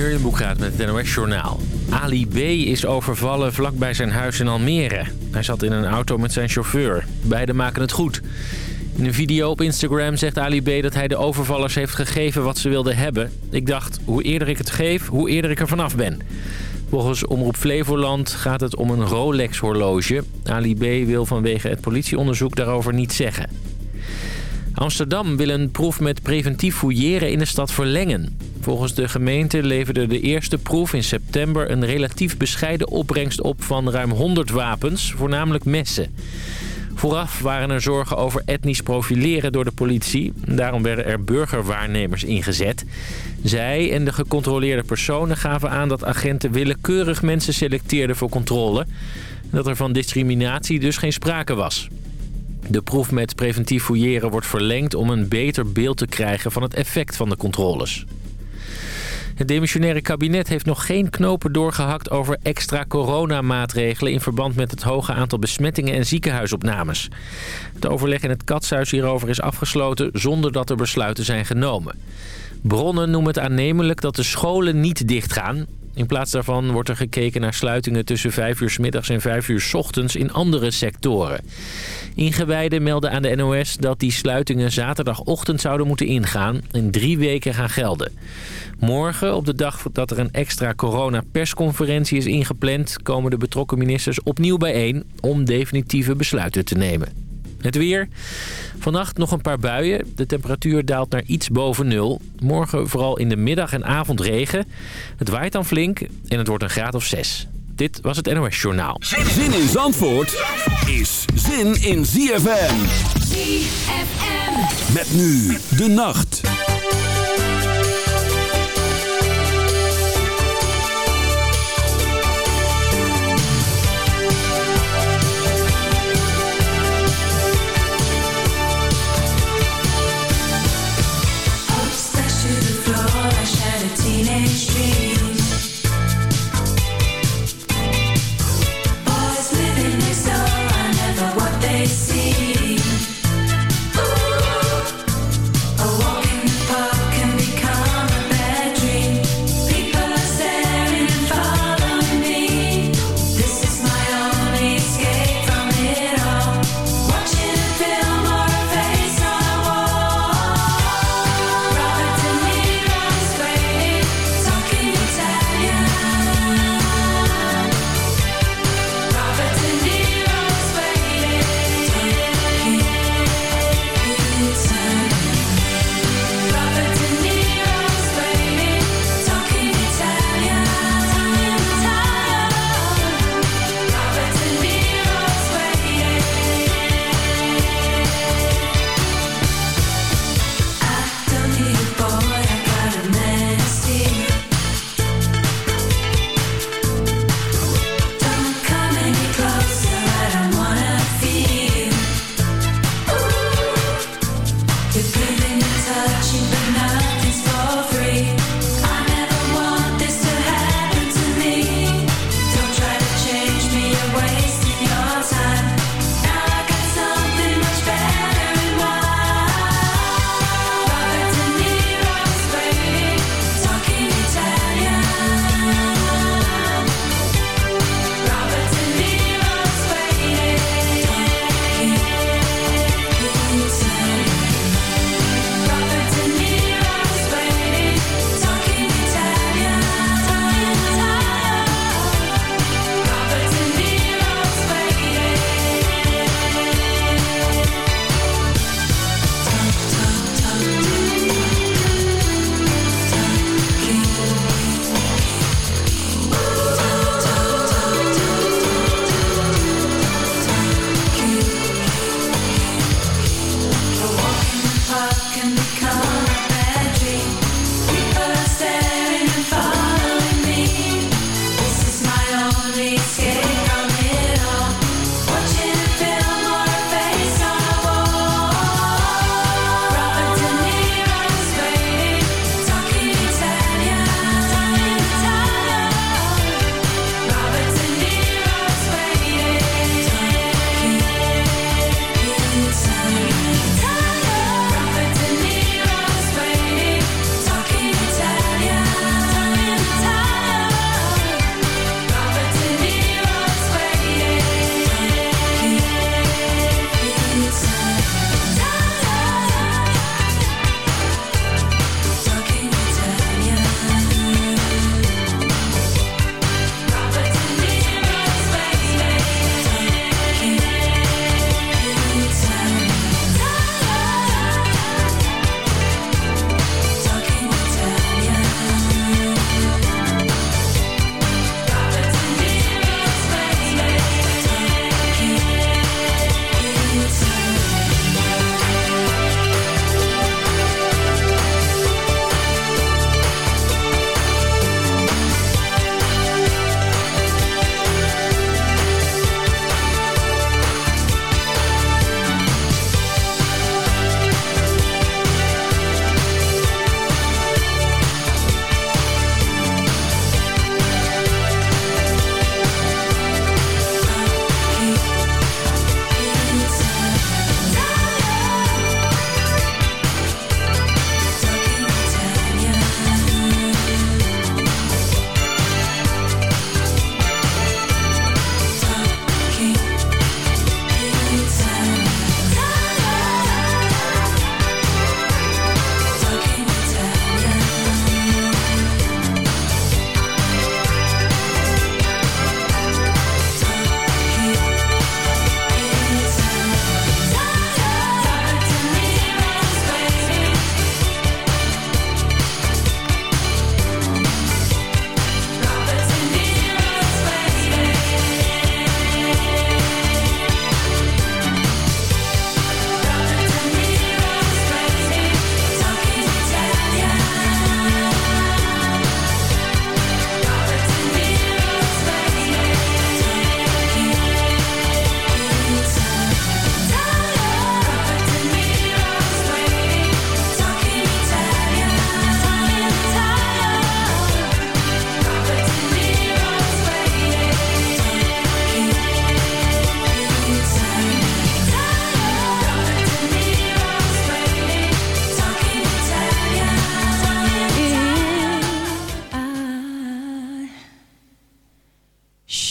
Jurjen Boekraat met het NOS Journaal. Ali B. is overvallen vlakbij zijn huis in Almere. Hij zat in een auto met zijn chauffeur. Beiden maken het goed. In een video op Instagram zegt Ali B. dat hij de overvallers heeft gegeven wat ze wilden hebben. Ik dacht, hoe eerder ik het geef, hoe eerder ik er vanaf ben. Volgens Omroep Flevoland gaat het om een Rolex-horloge. Ali B. wil vanwege het politieonderzoek daarover niets zeggen. Amsterdam wil een proef met preventief fouilleren in de stad verlengen. Volgens de gemeente leverde de eerste proef in september een relatief bescheiden opbrengst op van ruim 100 wapens, voornamelijk messen. Vooraf waren er zorgen over etnisch profileren door de politie. Daarom werden er burgerwaarnemers ingezet. Zij en de gecontroleerde personen gaven aan dat agenten willekeurig mensen selecteerden voor controle. Dat er van discriminatie dus geen sprake was. De proef met preventief fouilleren wordt verlengd om een beter beeld te krijgen van het effect van de controles. Het demissionaire kabinet heeft nog geen knopen doorgehakt over extra coronamaatregelen... in verband met het hoge aantal besmettingen en ziekenhuisopnames. Het overleg in het katshuis hierover is afgesloten zonder dat er besluiten zijn genomen. Bronnen noemen het aannemelijk dat de scholen niet dichtgaan. In plaats daarvan wordt er gekeken naar sluitingen tussen 5 uur s middags en 5 uur s ochtends in andere sectoren. Ingewijden melden aan de NOS dat die sluitingen zaterdagochtend zouden moeten ingaan en drie weken gaan gelden. Morgen, op de dag dat er een extra corona-persconferentie is ingepland... komen de betrokken ministers opnieuw bijeen om definitieve besluiten te nemen. Het weer. Vannacht nog een paar buien. De temperatuur daalt naar iets boven nul. Morgen vooral in de middag en avond regen. Het waait dan flink en het wordt een graad of zes. Dit was het NOS Journaal. Zin in Zandvoort is zin in ZFM. ZFM. Met nu de nacht.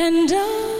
And I.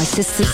My sisters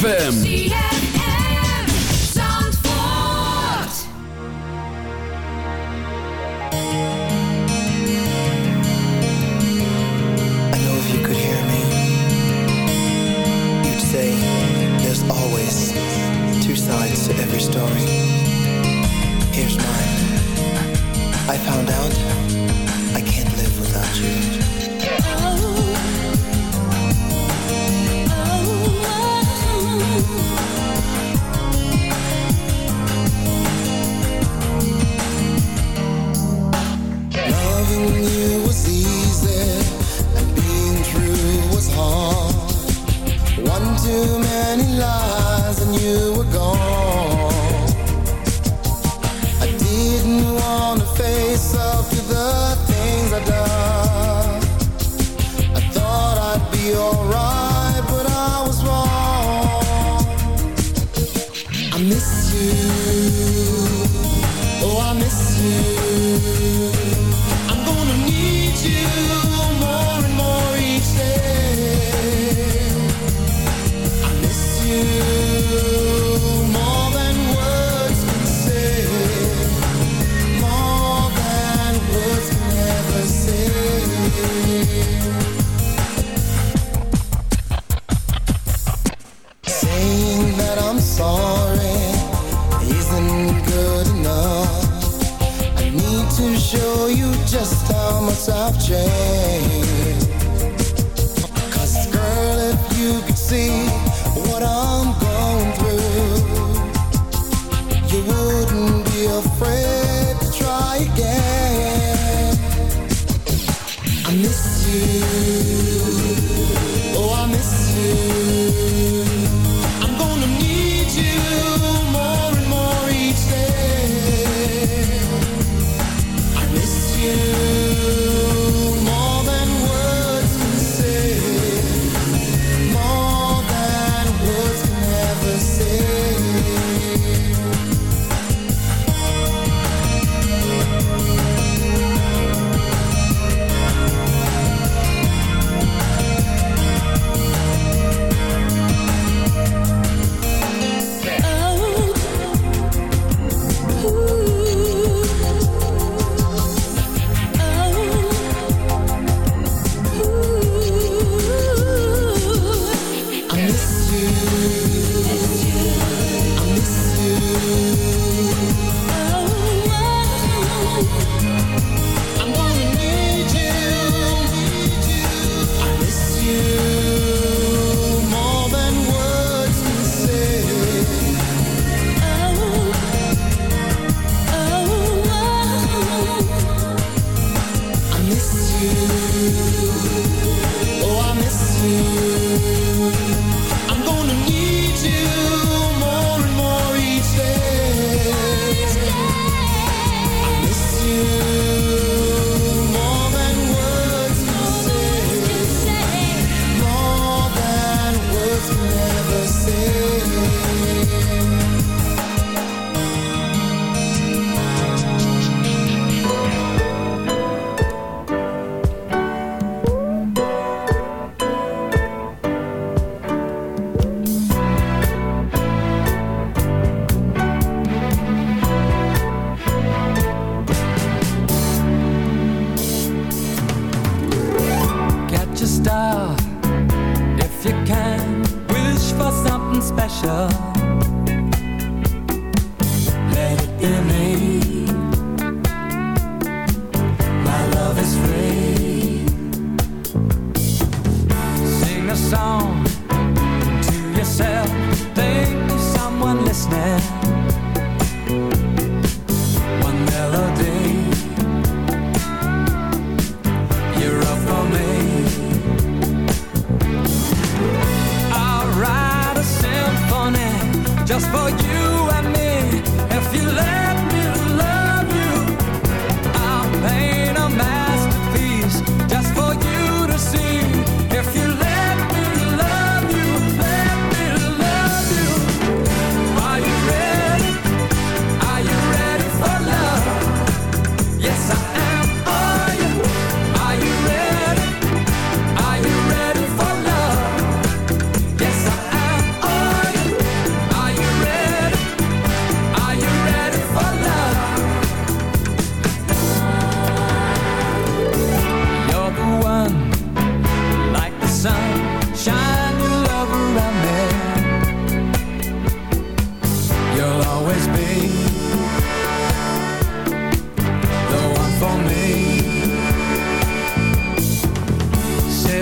ZFM.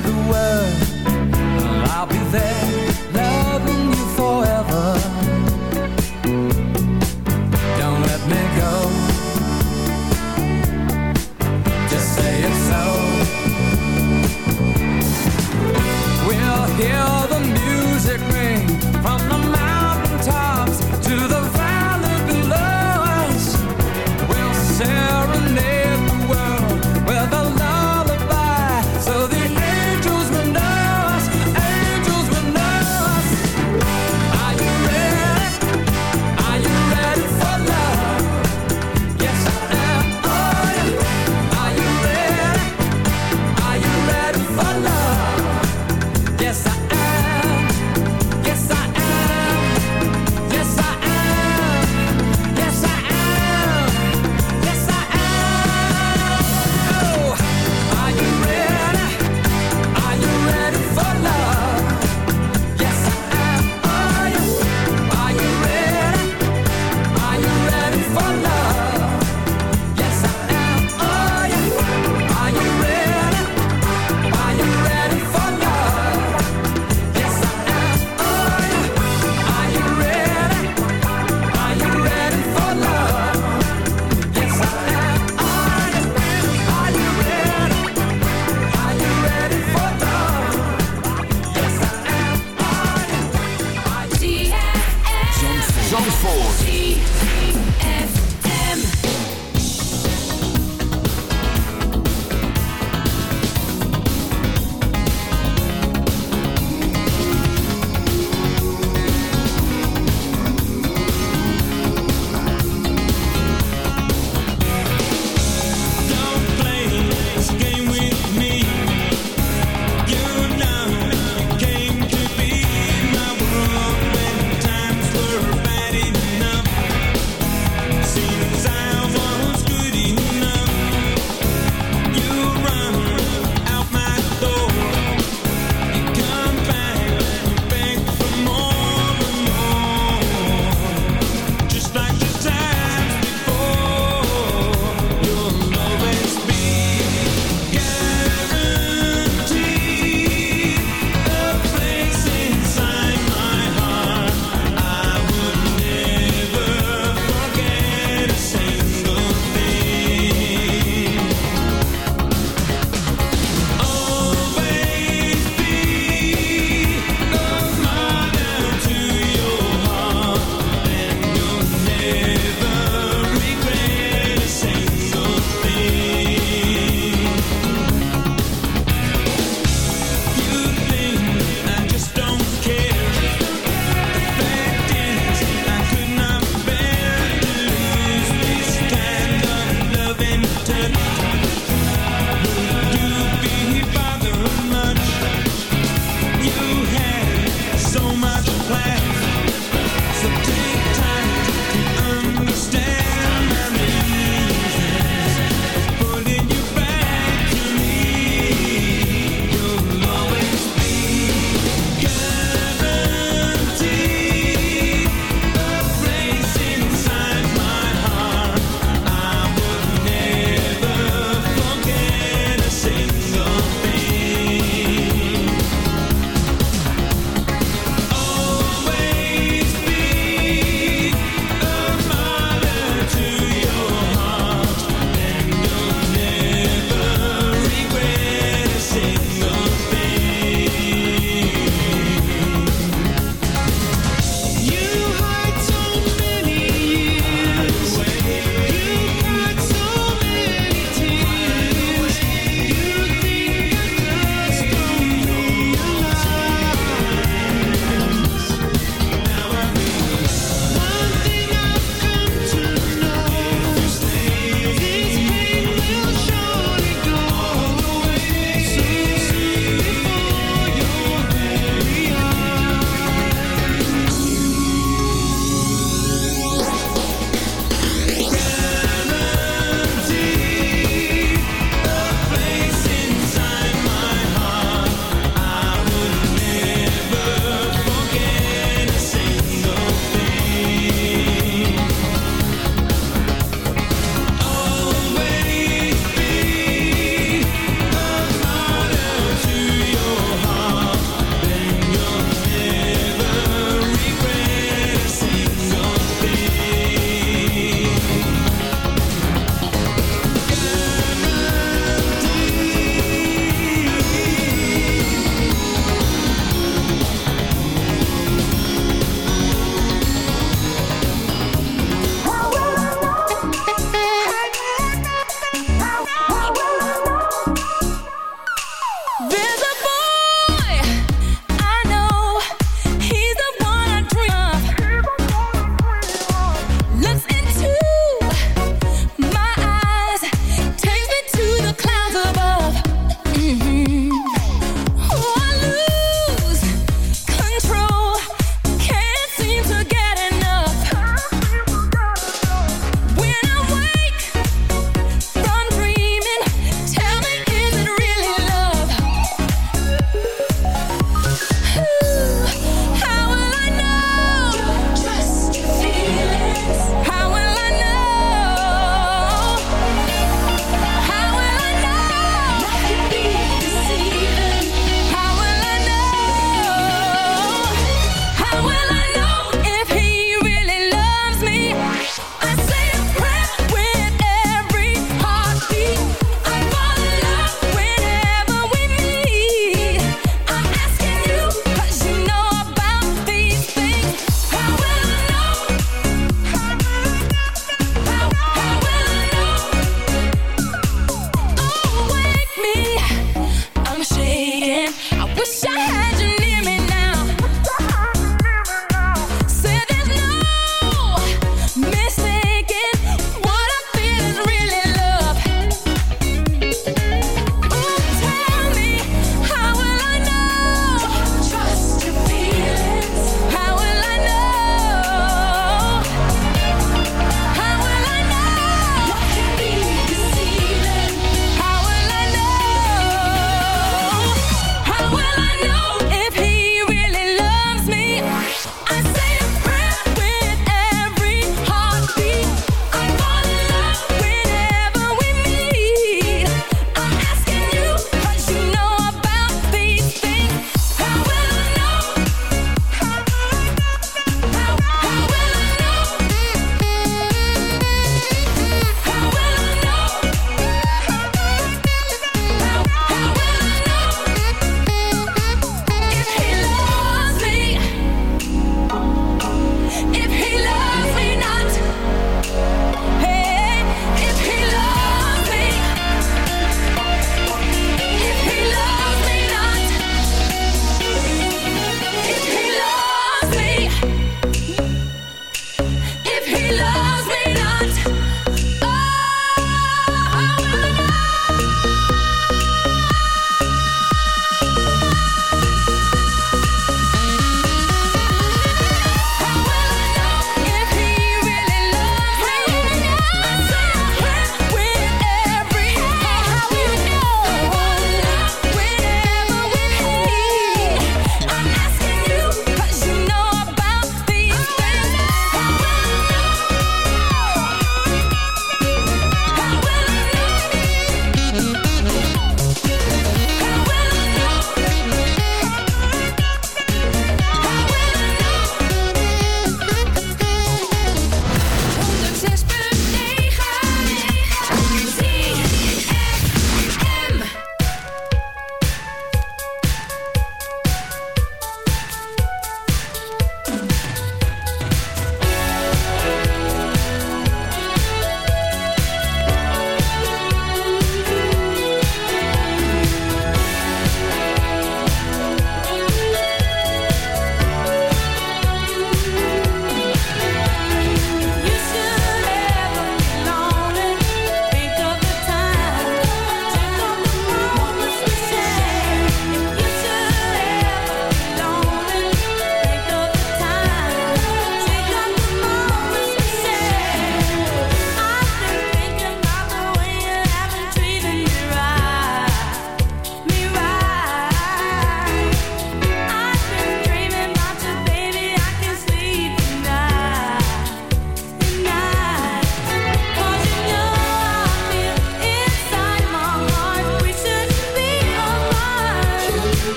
The word, I'll be there,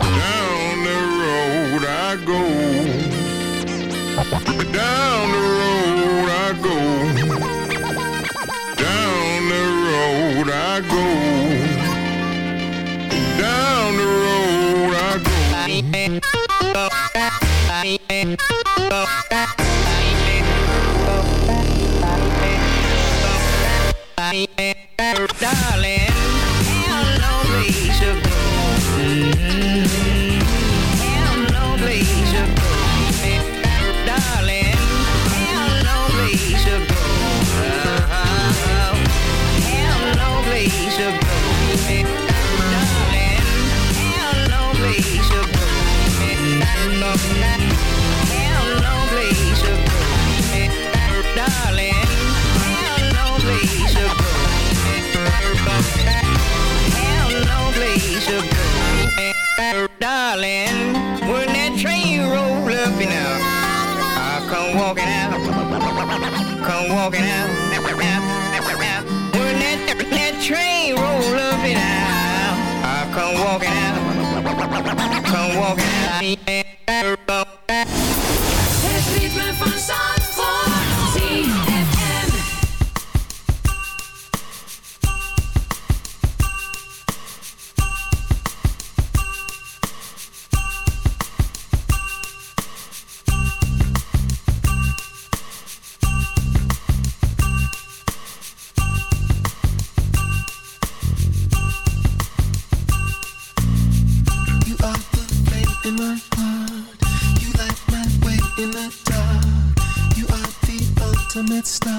Down the road I go. Down the road I go. Down the road I go. Down the road I go. Come walk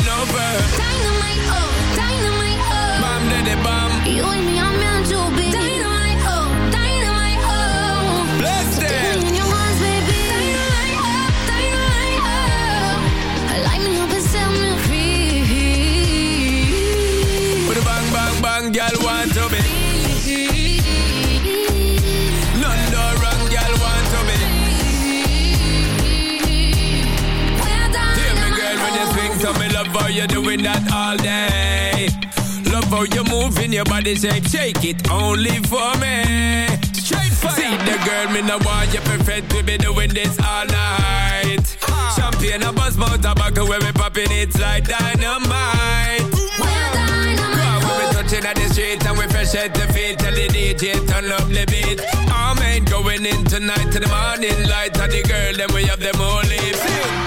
and over. Dynamite, oh, dynamite, all day. Love how you moving your body shape, shake it only for me. Straight fire. See the girl, me no want you perfect, we be doing this all night. Uh-huh. Champagne, a buzz, mouth, tobacco, when we popping it's like dynamite. When we touching at the street and we fresh at the feet, tell the DJ turn up the beat. Our man going in tonight to the morning light, and the girl them we have them all lips.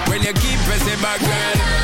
When you keep pressing back, girl,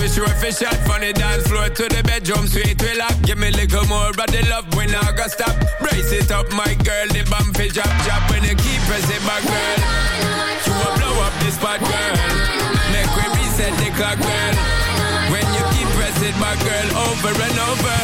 we sure fi shot from the dance floor to the bedroom sweet we lock. Give me a little more of the love we not gonna stop. Brace it up, my girl, the bum fi drop, drop. When you keep pressing back, girl, you will blow up this spot, girl. Make we reset the clock, girl. When you keep pressing back, girl, over and over.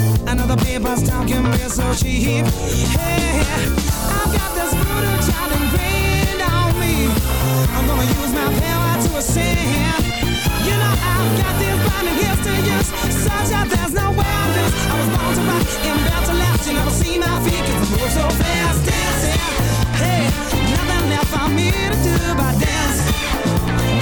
Another paper's talking me so cheap. Hey, I've got this voodoo child ingrained on me. I'm gonna use my power to ascend. You know I've got this blinding gifts to use, such that there's no way I lose. I was born to rock and built to last. You never see my feet 'cause I move so fast, dancing. Hey, nothing left for me to do but dance.